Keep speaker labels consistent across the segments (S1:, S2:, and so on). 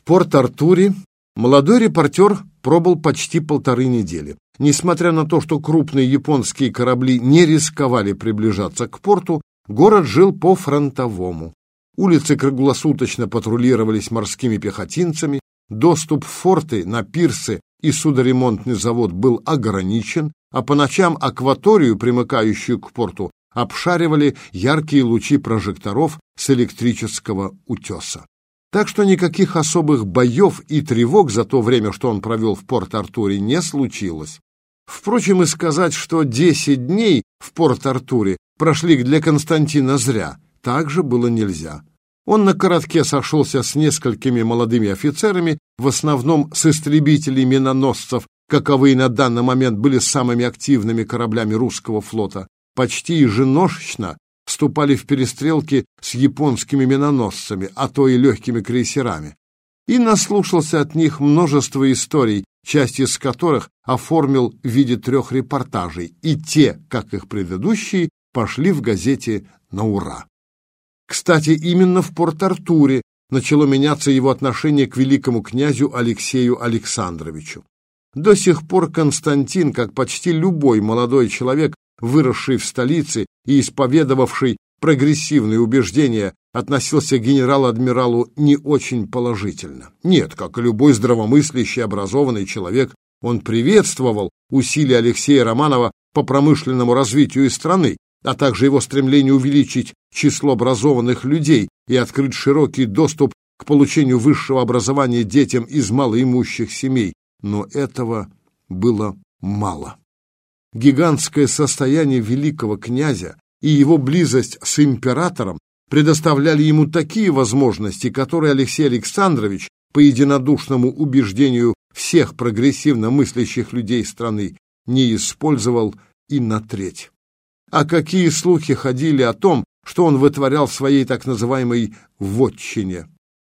S1: В Порт-Артуре молодой репортер пробыл почти полторы недели. Несмотря на то, что крупные японские корабли не рисковали приближаться к порту, город жил по-фронтовому. Улицы круглосуточно патрулировались морскими пехотинцами, доступ в форты, на пирсы и судоремонтный завод был ограничен, а по ночам акваторию, примыкающую к порту, обшаривали яркие лучи прожекторов с электрического утеса. Так что никаких особых боев и тревог за то время, что он провел в Порт-Артуре, не случилось. Впрочем, и сказать, что десять дней в Порт-Артуре прошли для Константина зря, также было нельзя. Он на коротке сошелся с несколькими молодыми офицерами, в основном с истребителей миноносцев, каковые на данный момент были самыми активными кораблями русского флота, почти еженошечно вступали в перестрелки с японскими миноносцами, а то и легкими крейсерами, и наслушался от них множество историй, часть из которых оформил в виде трех репортажей, и те, как их предыдущие, пошли в газете на ура. Кстати, именно в Порт-Артуре начало меняться его отношение к великому князю Алексею Александровичу. До сих пор Константин, как почти любой молодой человек, выросший в столице и исповедовавший прогрессивные убеждения, относился к генерал-адмиралу не очень положительно. Нет, как и любой здравомыслящий, образованный человек, он приветствовал усилия Алексея Романова по промышленному развитию страны, а также его стремление увеличить число образованных людей и открыть широкий доступ к получению высшего образования детям из малоимущих семей. Но этого было мало. Гигантское состояние великого князя и его близость с императором предоставляли ему такие возможности, которые Алексей Александрович, по единодушному убеждению всех прогрессивно мыслящих людей страны, не использовал и на треть. А какие слухи ходили о том, что он вытворял в своей так называемой «вотчине».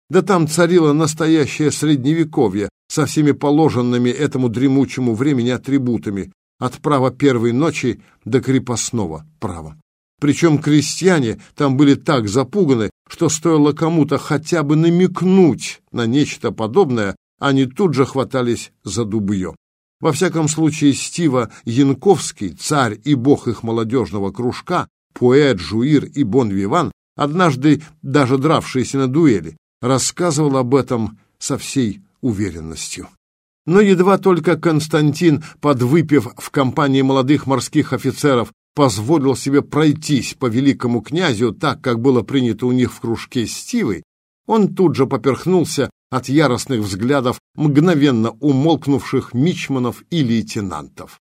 S1: Да там царило настоящее средневековье со всеми положенными этому дремучему времени атрибутами, от права первой ночи до крепостного права. Причем крестьяне там были так запуганы, что стоило кому-то хотя бы намекнуть на нечто подобное, они тут же хватались за дубье. Во всяком случае, Стива Янковский, царь и бог их молодежного кружка, поэт, жуир и бон-виван, однажды даже дравшийся на дуэли, рассказывал об этом со всей уверенностью. Но едва только Константин, подвыпив в компании молодых морских офицеров, позволил себе пройтись по великому князю так, как было принято у них в кружке Стивы, он тут же поперхнулся от яростных взглядов мгновенно умолкнувших мичманов и лейтенантов.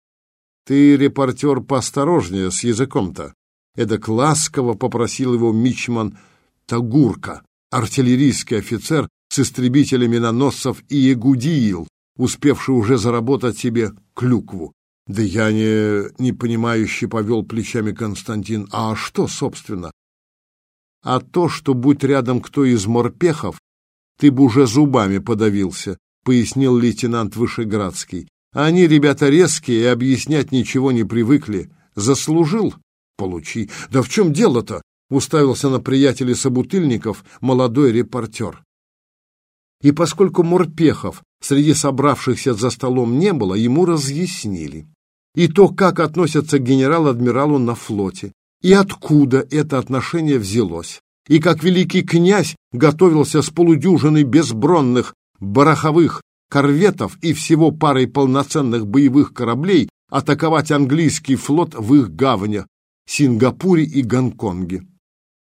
S1: «Ты, репортер, поосторожнее с языком-то!» Эдак ласково попросил его мичман Тагурка, артиллерийский офицер с истребителями миноносцев и Ягудиил, успевший уже заработать себе клюкву. Да я не, не понимающе повел плечами Константин. А что, собственно? А то, что будь рядом кто из морпехов, ты бы уже зубами подавился, пояснил лейтенант Вышеградский. Они, ребята, резкие и объяснять ничего не привыкли. Заслужил? Получи. Да в чем дело-то? Уставился на приятелей собутыльников молодой репортер. И поскольку Морпехов среди собравшихся за столом не было, ему разъяснили. И то, как относятся к генерал-адмиралу на флоте, и откуда это отношение взялось, и как великий князь готовился с полудюжиной безбронных бараховых корветов и всего парой полноценных боевых кораблей атаковать английский флот в их гаванях, Сингапуре и Гонконге.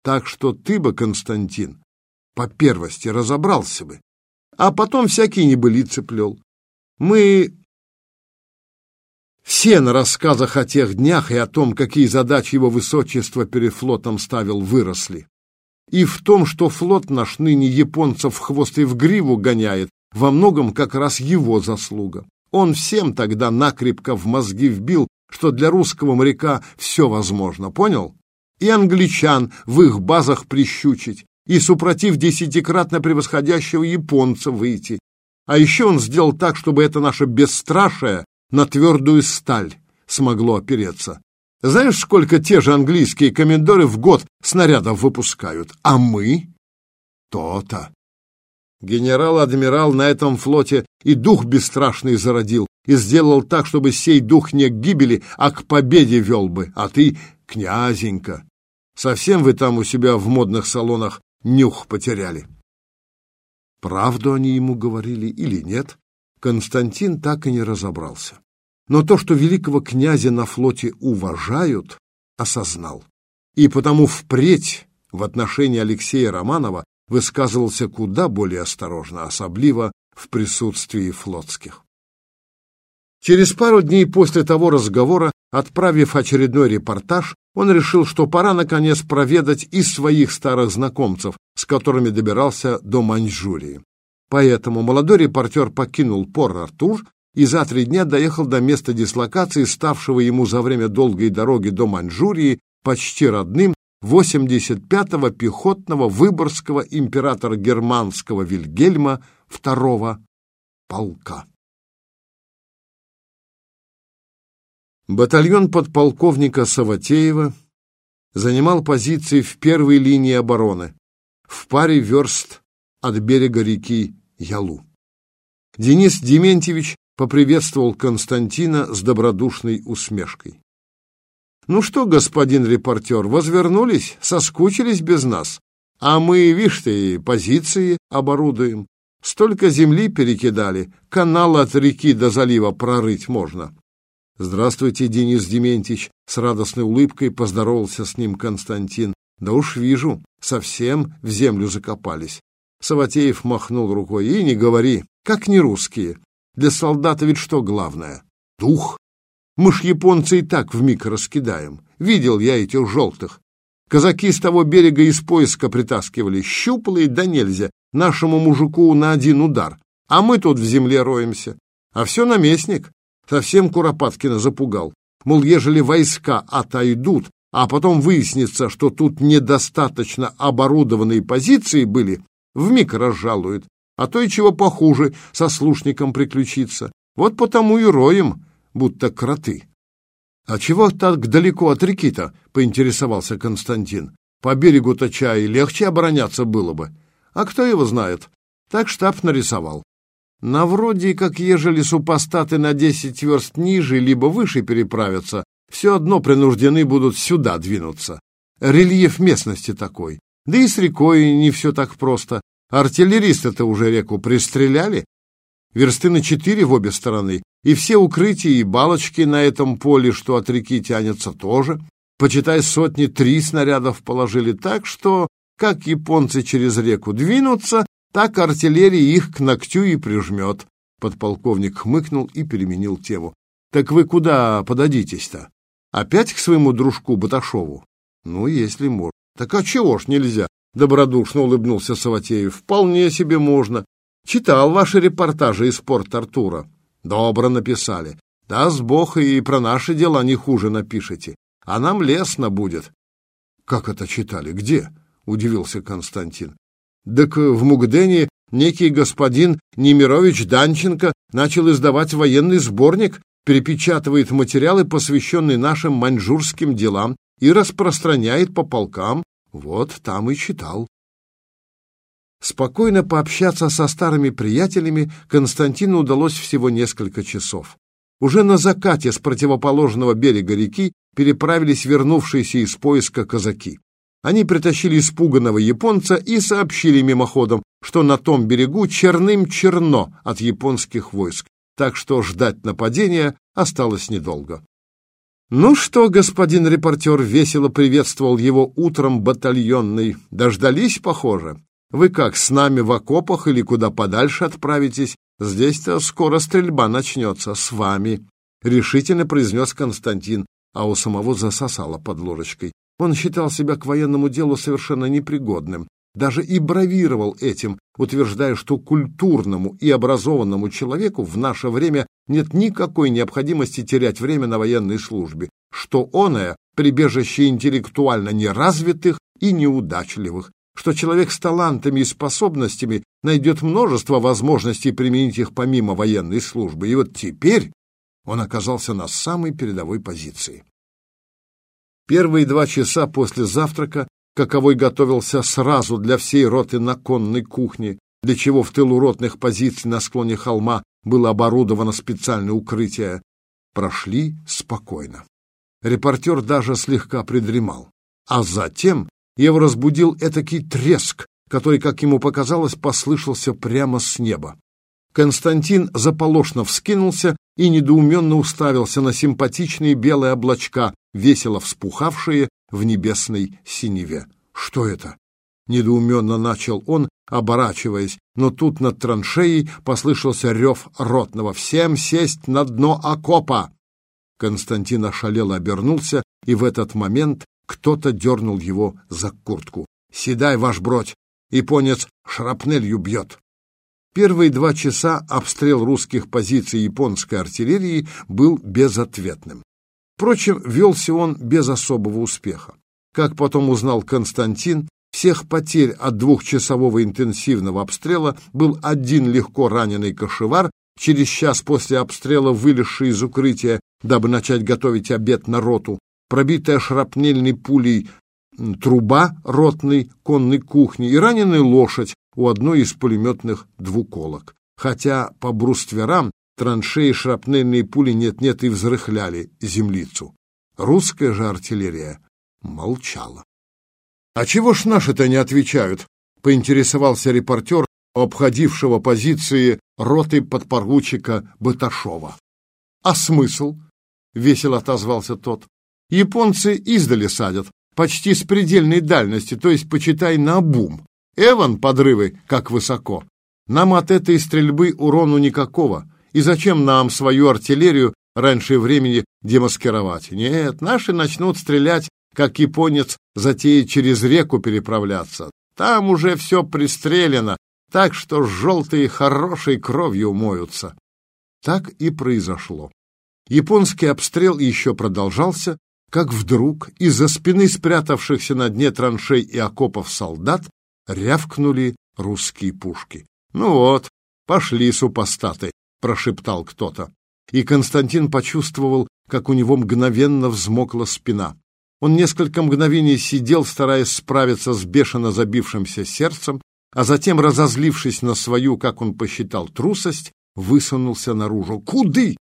S1: Так что ты бы, Константин, по первости разобрался бы, а потом всякие небылицы плел. Мы все на рассказах о тех днях и о том, какие задачи его высочество перед флотом ставил, выросли. И в том, что флот наш ныне японцев в хвост и в гриву гоняет, во многом как раз его заслуга. Он всем тогда накрепко в мозги вбил, что для русского моряка все возможно, понял? И англичан в их базах прищучить, и супротив десятикратно превосходящего японца выйти. А еще он сделал так, чтобы это наше бесстрашие на твердую сталь смогло опереться. Знаешь, сколько те же английские комендоры в год снарядов выпускают? А мы? То-то. Генерал-адмирал на этом флоте и дух бесстрашный зародил, и сделал так, чтобы сей дух не к гибели, а к победе вел бы. А ты, князенька, совсем вы там у себя в модных салонах нюх потеряли. Правду они ему говорили или нет, Константин так и не разобрался. Но то, что великого князя на флоте уважают, осознал. И потому впредь в отношении Алексея Романова высказывался куда более осторожно, особливо в присутствии флотских. Через пару дней после того разговора, отправив очередной репортаж, он решил, что пора наконец проведать и своих старых знакомцев, с которыми добирался до Маньчжурии. Поэтому молодой репортер покинул Пор-Артур и за три дня доехал до места дислокации, ставшего ему за время долгой дороги до Маньчжурии почти родным 85-го пехотного Выборгского императора германского Вильгельма II полка. Батальон подполковника Саватеева занимал позиции в первой линии обороны, в паре верст от берега реки Ялу. Денис Дементьевич поприветствовал Константина с добродушной усмешкой. «Ну что, господин репортер, возвернулись, соскучились без нас, а мы, вишь ты, позиции оборудуем. Столько земли перекидали, канал от реки до залива прорыть можно». «Здравствуйте, Денис Дементьевич!» С радостной улыбкой поздоровался с ним Константин. «Да уж вижу, совсем в землю закопались». Саватеев махнул рукой. «И не говори, как не русские. Для солдата ведь что главное? Дух. Мы ж японцы и так вмиг раскидаем. Видел я этих желтых. Казаки с того берега из поиска притаскивали, щуплые да нельзя, нашему мужику на один удар. А мы тут в земле роемся. А все наместник. Совсем Куропаткина запугал. Мол, ежели войска отойдут, а потом выяснится, что тут недостаточно оборудованные позиции были, вмиг разжалуют. А то и чего похуже со слушником приключиться. Вот потому и роем будто кроты. — А чего так далеко от реки-то? — поинтересовался Константин. — По берегу-то чай легче обороняться было бы. А кто его знает? Так штаб нарисовал. На вроде как ежели супостаты на десять верст ниже либо выше переправятся, все одно принуждены будут сюда двинуться. Рельеф местности такой. Да и с рекой не все так просто. Артиллеристы-то уже реку пристреляли. Версты на четыре в обе стороны, и все укрытия и балочки на этом поле, что от реки тянется, тоже. Почитай, сотни три снарядов положили так, что, как японцы через реку двинутся, так артиллерия их к ногтю и прижмет. Подполковник хмыкнул и переменил тему. Так вы куда подадитесь-то? Опять к своему дружку Баташову? Ну, если можно. Так а чего ж нельзя? Добродушно улыбнулся Саватеев. Вполне себе можно. Читал ваши репортажи из Порт-Артура. Добро написали. Даст Бог, и про наши дела не хуже напишите. А нам лестно будет. Как это читали? Где? Удивился Константин. Так в Мукдене некий господин Немирович Данченко начал издавать военный сборник, перепечатывает материалы, посвященные нашим маньчжурским делам, и распространяет по полкам. Вот там и читал. Спокойно пообщаться со старыми приятелями Константину удалось всего несколько часов. Уже на закате с противоположного берега реки переправились вернувшиеся из поиска казаки. Они притащили испуганного японца и сообщили мимоходом, что на том берегу черным черно от японских войск, так что ждать нападения осталось недолго. «Ну что, господин репортер, весело приветствовал его утром батальонный. Дождались, похоже. Вы как, с нами в окопах или куда подальше отправитесь? Здесь-то скоро стрельба начнется с вами», — решительно произнес Константин, а у самого засосало под ложечкой. Он считал себя к военному делу совершенно непригодным, даже и бравировал этим, утверждая, что культурному и образованному человеку в наше время нет никакой необходимости терять время на военной службе, что оное — прибежище интеллектуально неразвитых и неудачливых, что человек с талантами и способностями найдет множество возможностей применить их помимо военной службы. И вот теперь он оказался на самой передовой позиции. Первые два часа после завтрака, каковой готовился сразу для всей роты на конной кухне, для чего в тылу ротных позиций на склоне холма было оборудовано специальное укрытие, прошли спокойно. Репортер даже слегка придремал. А затем его разбудил этакий треск, который, как ему показалось, послышался прямо с неба. Константин заполошно вскинулся и недоуменно уставился на симпатичные белые облачка, весело вспухавшие в небесной синеве. «Что это?» — недоуменно начал он, оборачиваясь, но тут над траншеей послышался рев ротного. «Всем сесть на дно окопа!» Константин ошалело обернулся, и в этот момент кто-то дернул его за куртку. «Седай, ваш бродь! Японец шрапнелью бьет!» Первые два часа обстрел русских позиций японской артиллерии был безответным. Впрочем, велся он без особого успеха. Как потом узнал Константин, всех потерь от двухчасового интенсивного обстрела был один легко раненый кошевар, через час после обстрела вылезший из укрытия, дабы начать готовить обед на роту, пробитая шрапнельной пулей труба ротной конной кухни и раненая лошадь у одной из пулеметных двуколок. Хотя по брустверам траншеи шрапнельные пули нет-нет и взрыхляли землицу. Русская же артиллерия молчала. «А чего ж наши-то не отвечают?» — поинтересовался репортер, обходившего позиции роты подпоручика Баташова. «А смысл?» — весело отозвался тот. «Японцы издали садят, почти с предельной дальности, то есть, почитай, на бум. Эван, подрывы, как высоко. Нам от этой стрельбы урону никакого. И зачем нам свою артиллерию раньше времени демаскировать? Нет, наши начнут стрелять как японец затеет через реку переправляться. Там уже все пристрелено, так что желтые хорошей кровью умоются. Так и произошло. Японский обстрел еще продолжался, как вдруг из-за спины спрятавшихся на дне траншей и окопов солдат рявкнули русские пушки. «Ну вот, пошли супостаты», — прошептал кто-то. И Константин почувствовал, как у него мгновенно взмокла спина. Он несколько мгновений сидел, стараясь справиться с бешено забившимся сердцем, а затем, разозлившись на свою, как он посчитал, трусость, высунулся наружу. «Куды?»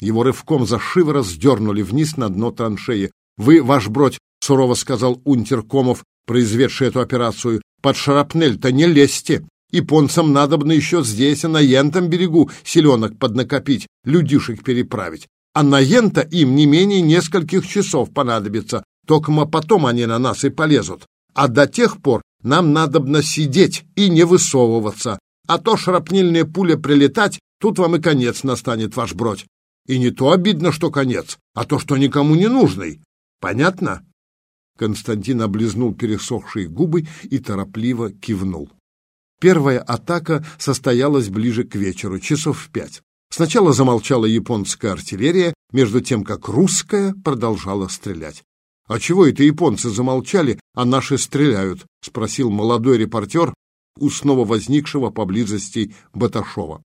S1: Его рывком за шиворот сдернули вниз на дно траншеи. «Вы, ваш бродь», — сурово сказал унтер Комов, произведший эту операцию, — «под шарапнель-то не лезьте. Японцам надобно еще здесь, на Ентом берегу, селенок поднакопить, людишек переправить. А на Ента им не менее нескольких часов понадобится, Токмо потом они на нас и полезут. А до тех пор нам надобно сидеть и не высовываться. А то шрапнельная пуля прилетать, тут вам и конец настанет, ваш бродь. И не то обидно, что конец, а то, что никому не нужный. Понятно?» Константин облизнул пересохшие губы и торопливо кивнул. Первая атака состоялась ближе к вечеру, часов в пять. Сначала замолчала японская артиллерия, между тем как русская продолжала стрелять. «А чего это японцы замолчали, а наши стреляют?» — спросил молодой репортер у снова возникшего поблизости Баташова.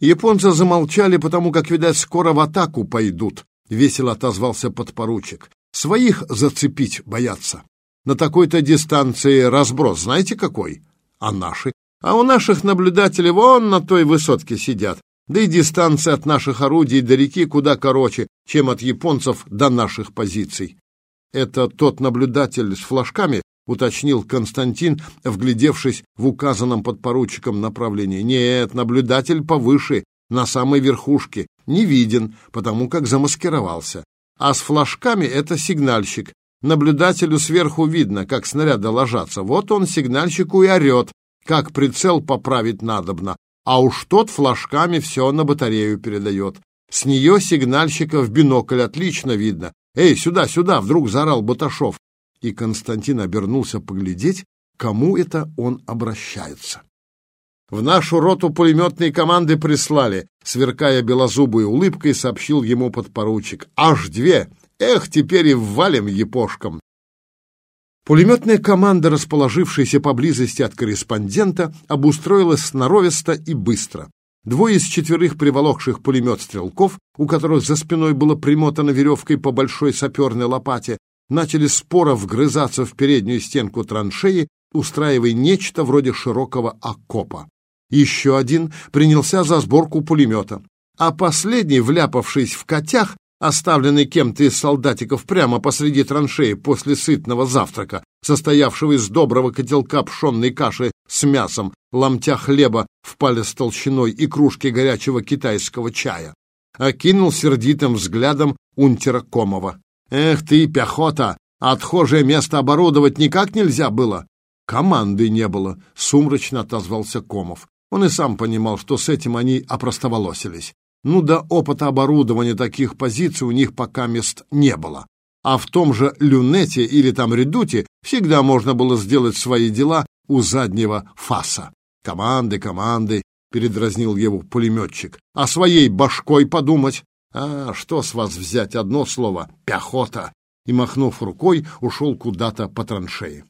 S1: «Японцы замолчали, потому как, видать, скоро в атаку пойдут», — весело отозвался подпоручик. «Своих зацепить боятся. На такой-то дистанции разброс, знаете какой? А наши? А у наших наблюдателей вон на той высотке сидят. Да и дистанция от наших орудий до реки куда короче, чем от японцев до наших позиций. «Это тот наблюдатель с флажками?» — уточнил Константин, вглядевшись в указанном подпоручиком направлении. «Нет, наблюдатель повыше, на самой верхушке, не виден, потому как замаскировался. А с флажками это сигнальщик. Наблюдателю сверху видно, как снаряды ложатся. Вот он сигнальщику и орет, как прицел поправить надобно. А уж тот флажками все на батарею передает. С нее сигнальщика в бинокль отлично видно, «Эй, сюда, сюда!» — вдруг заорал Баташов. И Константин обернулся поглядеть, кому это он обращается. «В нашу роту пулеметные команды прислали», — сверкая белозубой улыбкой, сообщил ему подпоручик. «Аж две! Эх, теперь и ввалим епошкам!» Пулеметная команда, расположившаяся поблизости от корреспондента, обустроилась сноровисто и быстро. Двое из четверых приволокших пулемет стрелков, у которых за спиной было примотано веревкой по большой саперной лопате, начали споро вгрызаться в переднюю стенку траншеи, устраивая нечто вроде широкого окопа. Еще один принялся за сборку пулемета. А последний, вляпавшись в котях, оставленный кем-то из солдатиков прямо посреди траншеи после сытного завтрака, состоявшего из доброго котелка пшенной каши с мясом, ломтя хлеба в палец толщиной и кружки горячего китайского чая, окинул сердитым взглядом унтера Комова. «Эх ты, пехота! Отхожее место оборудовать никак нельзя было!» «Команды не было», — сумрачно отозвался Комов. Он и сам понимал, что с этим они опростоволосились. Ну да опыта оборудования таких позиций у них пока мест не было. А в том же люнете или там редуте всегда можно было сделать свои дела у заднего фаса. «Команды, команды!» — передразнил его пулеметчик. «А своей башкой подумать? А что с вас взять одно слово? Пехота!» И, махнув рукой, ушел куда-то по траншеи.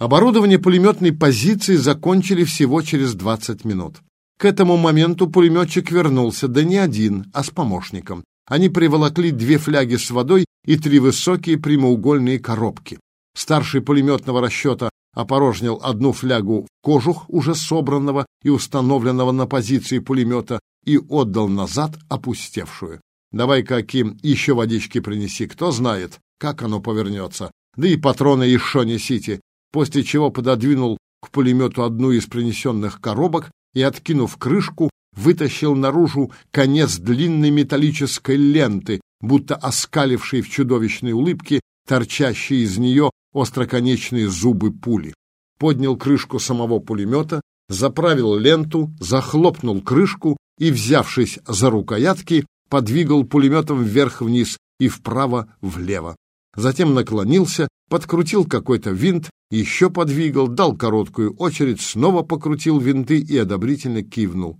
S1: Оборудование пулеметной позиции закончили всего через 20 минут. К этому моменту пулеметчик вернулся, да не один, а с помощником. Они приволокли две фляги с водой и три высокие прямоугольные коробки. Старший пулеметного расчета опорожнил одну флягу в кожух, уже собранного и установленного на позиции пулемета, и отдал назад опустевшую. «Давай-ка, Аким, еще водички принеси, кто знает, как оно повернется. Да и патроны еще несите». После чего пододвинул к пулемету одну из принесенных коробок и, откинув крышку, вытащил наружу конец длинной металлической ленты, будто оскалившей в чудовищной улыбке торчащие из нее остроконечные зубы пули. Поднял крышку самого пулемета, заправил ленту, захлопнул крышку и, взявшись за рукоятки, подвигал пулеметом вверх-вниз и вправо-влево. Затем наклонился, подкрутил какой-то винт еще подвигал, дал короткую очередь, снова покрутил винты и одобрительно кивнул.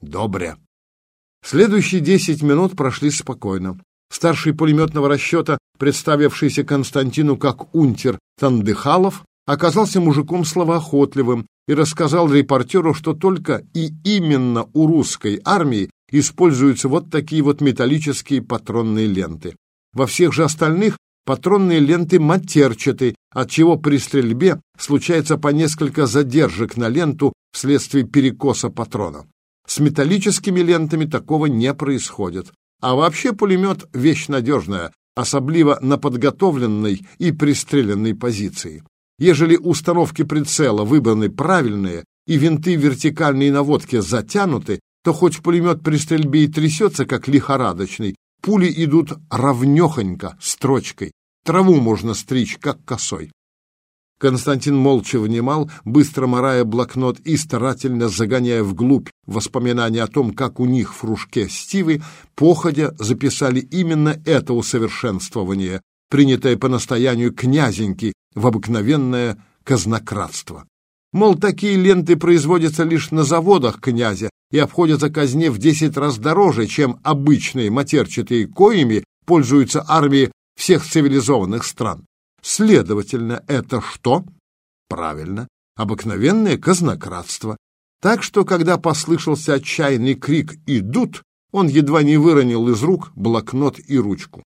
S1: Добре. Следующие десять минут прошли спокойно. Старший пулеметного расчета, представившийся Константину как унтер Тандыхалов, оказался мужиком словоохотливым и рассказал репортеру, что только и именно у русской армии используются вот такие вот металлические патронные ленты. Во всех же остальных Патронные ленты матерчаты, отчего при стрельбе случается по несколько задержек на ленту вследствие перекоса патрона. С металлическими лентами такого не происходит. А вообще пулемет — вещь надежная, особливо на подготовленной и пристреленной позиции. Ежели установки прицела выбраны правильные и винты вертикальной наводки затянуты, то хоть пулемет при стрельбе и трясется, как лихорадочный, Пули идут ровнёхонько, строчкой. Траву можно стричь, как косой. Константин молча внимал, быстро морая блокнот и старательно загоняя вглубь воспоминания о том, как у них в кружке Стивы походя записали именно это усовершенствование, принятое по настоянию князеньки в обыкновенное казнократство. Мол, такие ленты производятся лишь на заводах князя и обходятся казне в десять раз дороже, чем обычные матерчатые коими пользуются армии всех цивилизованных стран. Следовательно, это что? Правильно, обыкновенное казнократство. Так что, когда послышался отчаянный крик «Идут!», он едва не выронил из рук блокнот и ручку.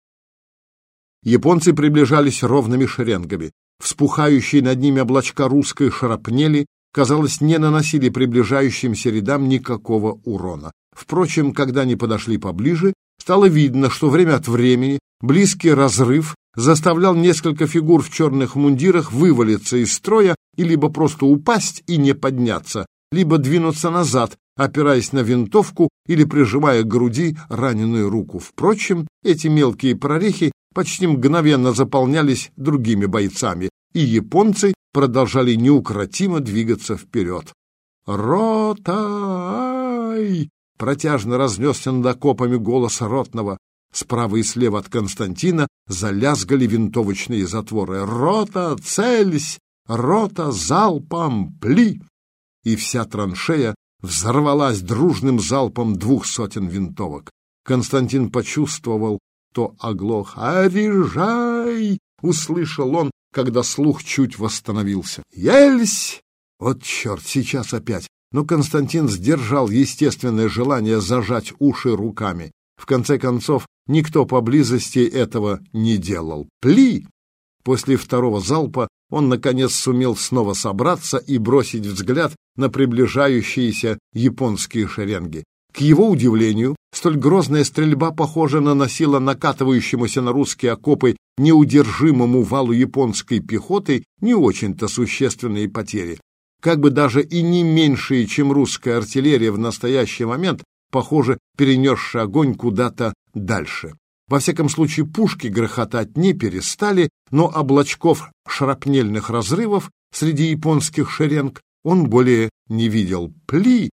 S1: Японцы приближались ровными шеренгами. Вспухающие над ними облачка русской шарапнели, казалось, не наносили приближающимся рядам никакого урона. Впрочем, когда они подошли поближе, стало видно, что время от времени близкий разрыв заставлял несколько фигур в черных мундирах вывалиться из строя и либо просто упасть и не подняться, либо двинуться назад, опираясь на винтовку или прижимая к груди раненую руку. Впрочем, эти мелкие прорехи почти мгновенно заполнялись другими бойцами, и японцы продолжали неукротимо двигаться вперед. «Ротай!» — протяжно разнесся над окопами голос ротного. Справа и слева от Константина залязгали винтовочные затворы. «Рота, цельсь! Рота, залпом, пли!» И вся траншея взорвалась дружным залпом двух сотен винтовок. Константин почувствовал, то оглох. «Орежай!» — услышал он, когда слух чуть восстановился. «Ельсь!» Вот черт, сейчас опять. Но Константин сдержал естественное желание зажать уши руками. В конце концов, никто поблизости этого не делал. «Пли!» После второго залпа он, наконец, сумел снова собраться и бросить взгляд на приближающиеся японские шеренги. К его удивлению, столь грозная стрельба, похоже, наносила накатывающемуся на русские окопы неудержимому валу японской пехоты не очень-то существенные потери. Как бы даже и не меньшие, чем русская артиллерия в настоящий момент, похоже, перенесшая огонь куда-то дальше. Во всяком случае, пушки грохотать не перестали, но облачков шрапнельных разрывов среди японских шеренг он более не видел. Пли!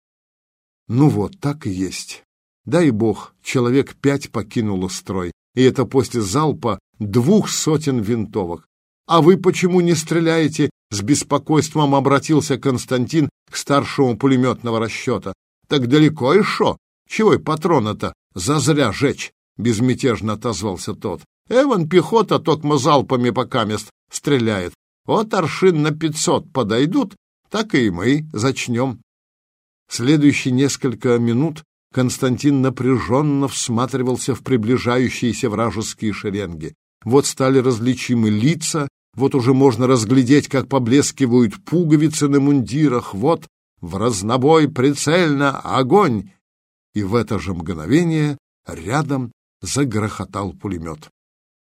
S1: Ну вот, так и есть. Дай бог, человек пять покинуло строй, и это после залпа двух сотен винтовок. «А вы почему не стреляете?» — с беспокойством обратился Константин к старшему пулеметного расчета. «Так далеко и шо? Чего и патрона-то зазря жечь?» — безмятежно отозвался тот. «Эван пехота токмо залпами пока мест стреляет. Вот аршин на пятьсот подойдут, так и мы зачнем». Следующие несколько минут Константин напряженно всматривался в приближающиеся вражеские шеренги. Вот стали различимы лица, вот уже можно разглядеть, как поблескивают пуговицы на мундирах, вот в разнобой прицельно огонь! И в это же мгновение рядом загрохотал пулемет.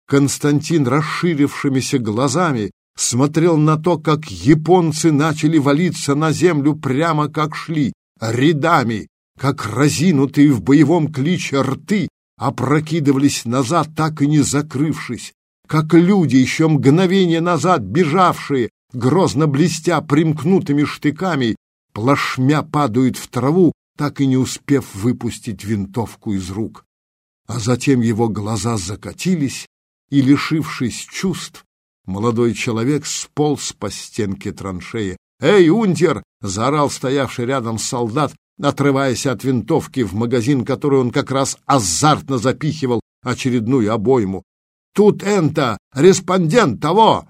S1: Константин расширившимися глазами смотрел на то, как японцы начали валиться на землю прямо как шли, рядами, как разинутые в боевом кличе рты, опрокидывались назад, так и не закрывшись, как люди, еще мгновение назад бежавшие, грозно блестя примкнутыми штыками, плашмя падают в траву, так и не успев выпустить винтовку из рук. А затем его глаза закатились, и, лишившись чувств, молодой человек сполз по стенке траншеи. «Эй, унтер!» — заорал стоявший рядом солдат, отрываясь от винтовки в магазин, который он как раз азартно запихивал очередную обойму. «Тут энто! Респондент того!»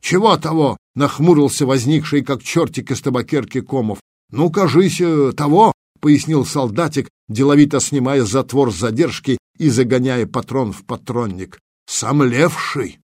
S1: «Чего того?» — нахмурился возникший, как чертик из табакерки комов. «Ну, кажись, э, того!» — пояснил солдатик, деловито снимая затвор задержки и загоняя патрон в патронник. «Сомлевший!»